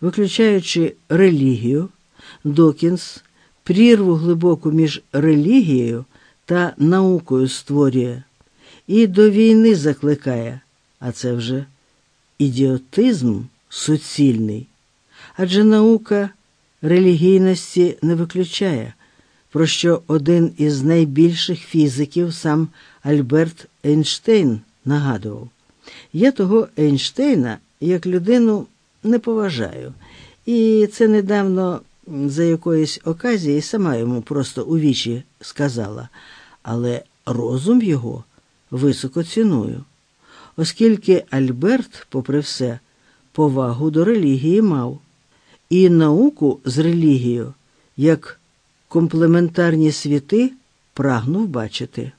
Виключаючи релігію, Докінс прірву глибоку між релігією та наукою створює і до війни закликає, а це вже ідіотизм суцільний. Адже наука релігійності не виключає, про що один із найбільших фізиків сам Альберт Ейнштейн нагадував. Я того Ейнштейна як людину не поважаю, і це недавно за якоїсь оказії сама йому просто у вічі сказала, але розум його високо ціную, оскільки Альберт, попри все, повагу до релігії мав, і науку з релігією, як комплементарні світи, прагнув бачити.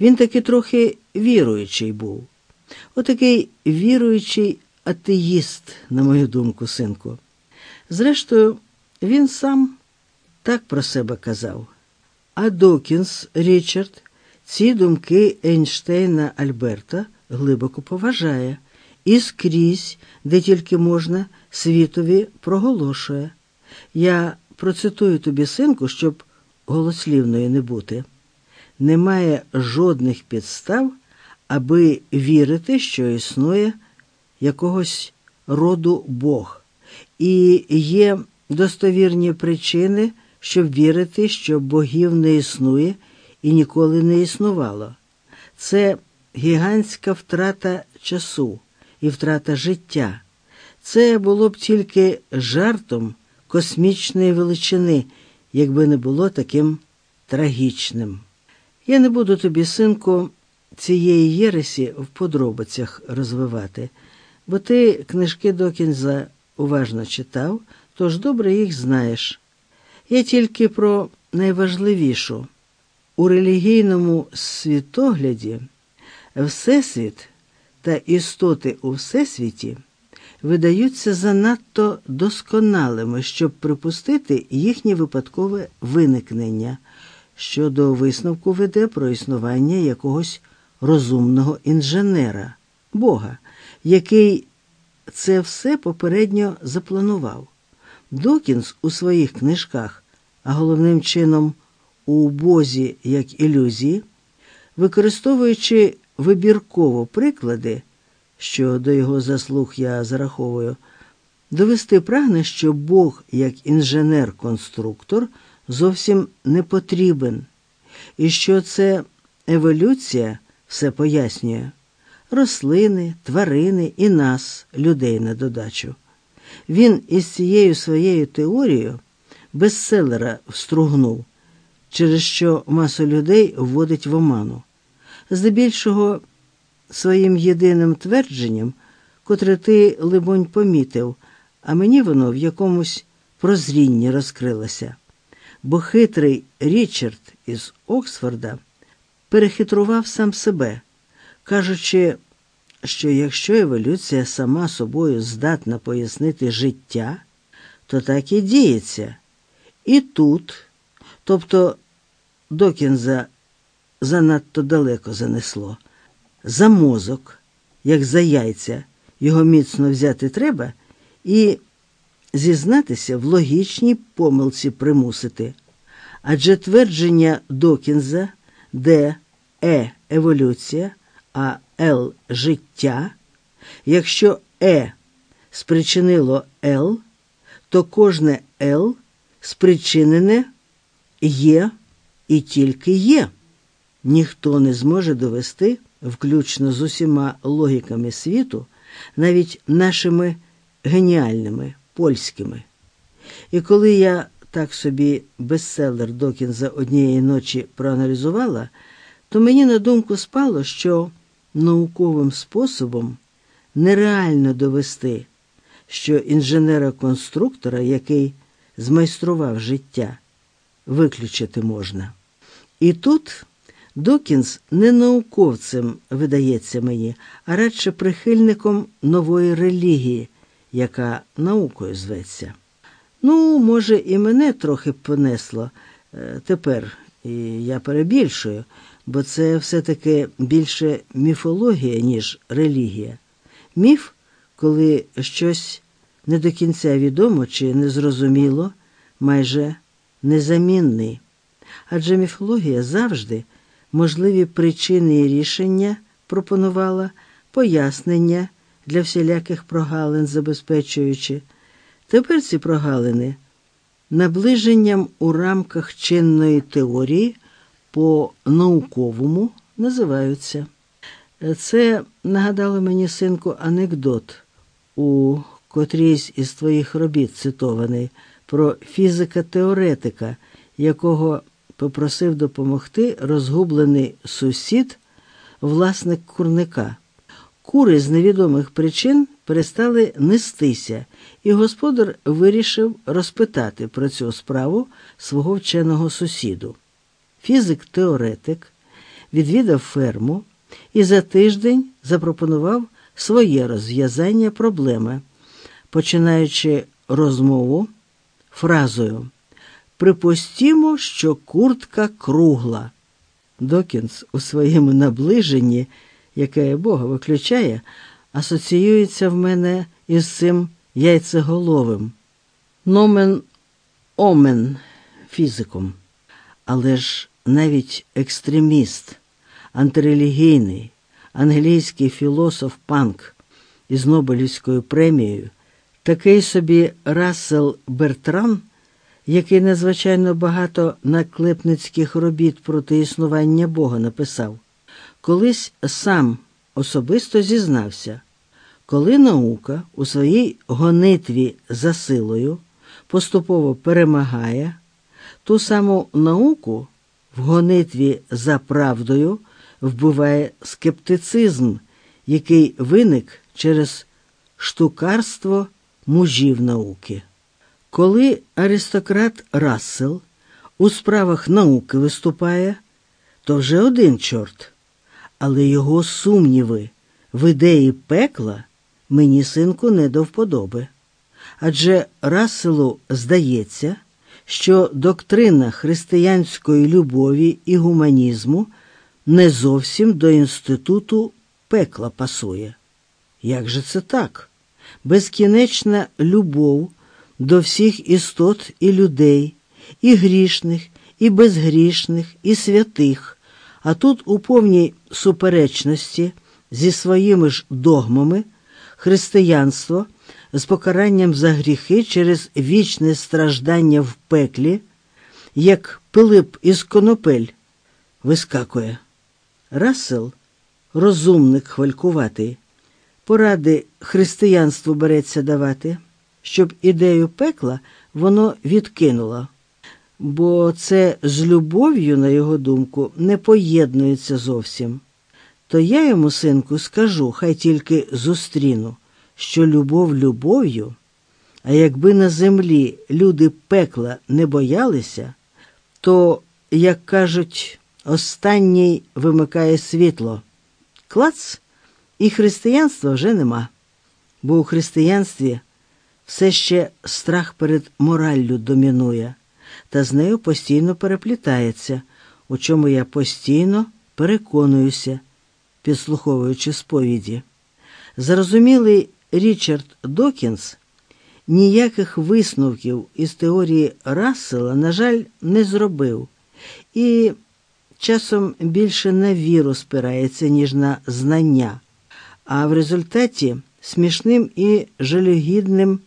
Він таки трохи віруючий був. Отакий віруючий атеїст, на мою думку, синку. Зрештою, він сам так про себе казав. А Докінс Річард ці думки Ейнштейна Альберта глибоко поважає і скрізь, де тільки можна, світові проголошує. Я процитую тобі, синку, щоб голослівною не бути. Немає жодних підстав, аби вірити, що існує якогось роду Бог, і є достовірні причини, щоб вірити, що богів не існує і ніколи не існувало. Це гігантська втрата часу і втрата життя. Це було б тільки жартом космічної величини, якби не було таким трагічним. Я не буду тобі, синку, цієї єресі в подробицях розвивати, бо ти книжки Докінза уважно читав, тож добре їх знаєш. Я тільки про найважливішу. У релігійному світогляді Всесвіт та істоти у Всесвіті видаються занадто досконалими, щоб припустити їхнє випадкове виникнення, що до висновку веде про існування якогось розумного інженера, Бога, який це все попередньо запланував. Докінс у своїх книжках, а головним чином у Бозі як ілюзії, використовуючи вибірково приклади, що до його заслуг я зараховую, довести прагне, що Бог як інженер-конструктор зовсім не потрібен, і що це еволюція все пояснює рослини, тварини і нас, людей на додачу. Він із цією своєю теорією бестселера встругнув, через що масу людей вводить в оману. Здебільшого своїм єдиним твердженням, котре ти, либонь, помітив, а мені воно в якомусь прозрінні розкрилося. Бо хитрий Річард із Оксфорда перехитрував сам себе, кажучи, що якщо еволюція сама собою здатна пояснити життя, то так і діється. І тут, тобто Докінза занадто далеко занесло, за мозок, як за яйця, його міцно взяти треба, і зізнатися в логічній помилці примусити. Адже твердження Докінза, де Е еволюція, а Л життя, якщо Е спричинило Л, то кожне Л спричинене є і тільки є. Ніхто не зможе довести, включно з усіма логіками світу, навіть нашими геніальними польськими. І коли я так собі бестселер Докінза однієї ночі проаналізувала, то мені на думку спало, що науковим способом нереально довести, що інженера-конструктора, який змайстрував життя, виключити можна. І тут Докінс не науковцем видається мені, а радше прихильником нової релігії, яка наукою зветься. Ну, може, і мене трохи понесло е, тепер, і я перебільшую, бо це все-таки більше міфологія, ніж релігія. Міф, коли щось не до кінця відомо чи незрозуміло, майже незамінний. Адже міфологія завжди можливі причини і рішення пропонувала, пояснення для всіляких прогалин забезпечуючи. Тепер ці прогалини наближенням у рамках чинної теорії по науковому називаються. Це нагадало мені, синку, анекдот у котрійсь із твоїх робіт цитований про фізика-теоретика, якого попросив допомогти розгублений сусід, власник курника. Кури з невідомих причин перестали нестися, і господар вирішив розпитати про цю справу свого вченого сусіду. Фізик-теоретик відвідав ферму і за тиждень запропонував своє розв'язання проблеми, починаючи розмову фразою Припустімо, що куртка кругла. Докінс у своєму наближенні, яке Бога виключає, асоціюється в мене із цим яйцеголовим, номен омен фізиком. Але ж навіть екстреміст, антирелігійний, англійський філософ Панк із Нобелівською премією, такий собі Рассел Бертран, який надзвичайно багато наклепницьких робіт проти існування Бога написав, колись сам особисто зізнався, коли наука у своїй гонитві за силою поступово перемагає, ту саму науку в гонитві за правдою вбиває скептицизм, який виник через штукарство мужів науки. Коли аристократ Рассел у справах науки виступає, то вже один чорт, але його сумніви в ідеї пекла мені, синку, не до вподоби. Адже Расселу здається, що доктрина християнської любові і гуманізму не зовсім до інституту пекла пасує. Як же це так? Безкінечна любов до всіх істот і людей, і грішних, і безгрішних, і святих, а тут у повній суперечності зі своїми ж догмами християнство з покаранням за гріхи через вічне страждання в пеклі, як Пилип із конопель, вискакує. Рассел, розумник хвалькуватий, поради християнству береться давати, щоб ідею пекла воно відкинуло, бо це з любов'ю, на його думку, не поєднується зовсім. То я йому, синку, скажу, хай тільки зустріну, що любов любов'ю, а якби на землі люди пекла не боялися, то, як кажуть, останній вимикає світло. Клац і християнства вже нема, бо у християнстві все ще страх перед мораллю домінує, та з нею постійно переплітається, у чому я постійно переконуюся, підслуховуючи сповіді. Зрозумілий Річард Докінс ніяких висновків із теорії Рассела, на жаль, не зробив і часом більше на віру спирається, ніж на знання, а в результаті смішним і жалюгідним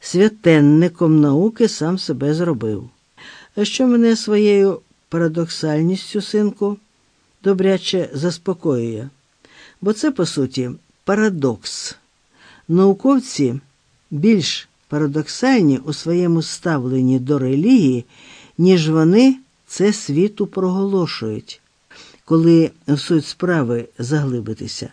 святенником науки сам себе зробив. Що мене своєю парадоксальністю, синку, добряче заспокоює, бо це, по суті, парадокс. Науковці більш парадоксальні у своєму ставленні до релігії, ніж вони це світу проголошують, коли в суть справи заглибитися.